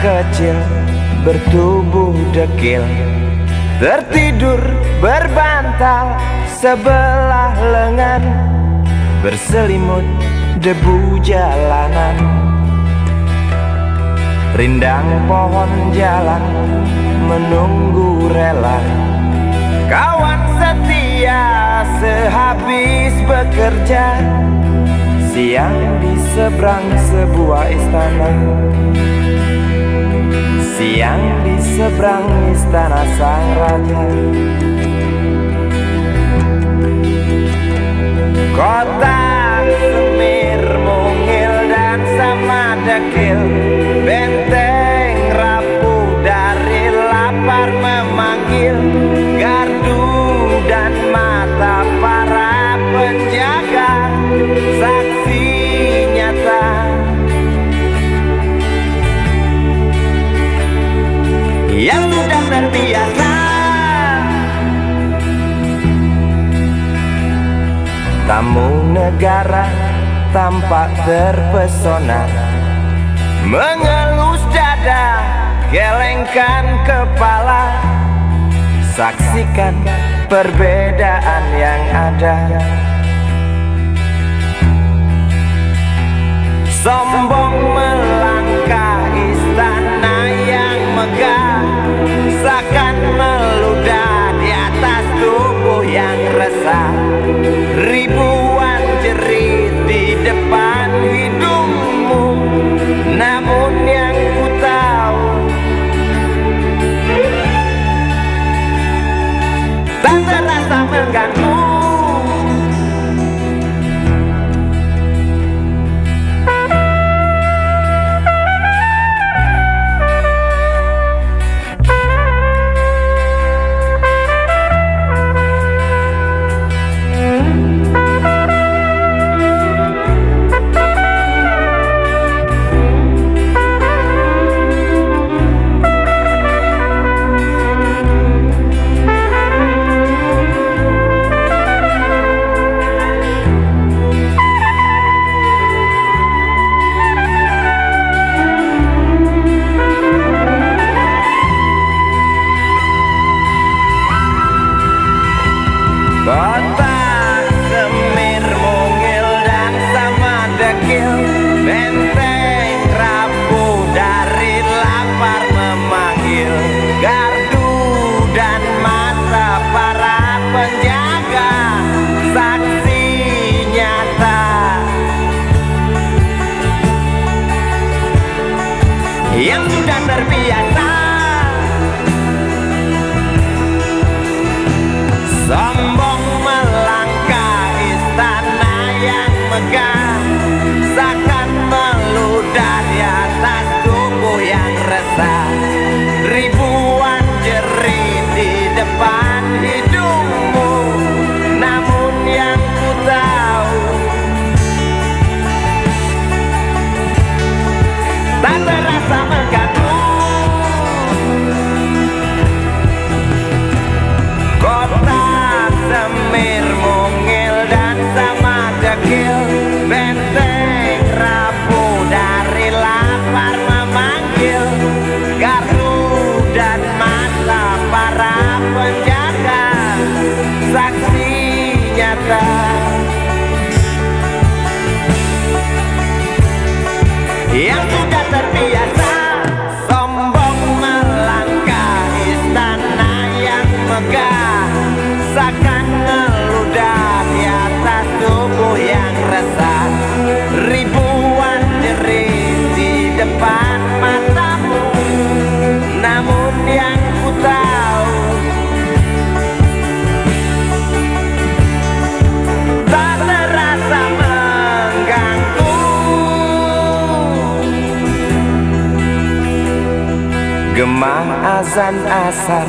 kecil bertubuh dekil Tertidur berbantal sebelah lengan Berselimut debu jalanan. Rindang pohon jalan menunggu rela. Kawan setia sehabis bekerja. Siang di seberang sebuah istana Siang di seberang istana sang raja. Kota semir mungil dan sama dekil sudah terbiasa Tamu negara tampak terpesona. Mengelus dada, gelengkan kepala. Saksikan perbedaan yang ada. Sombong yang Yang sudah terbiasa Seakan ngeludah di atas tubuh yang resah. Ribuan jerit di depan matamu. Namun yang ku tahu Tak terasa mengganggu. Gemah azan asar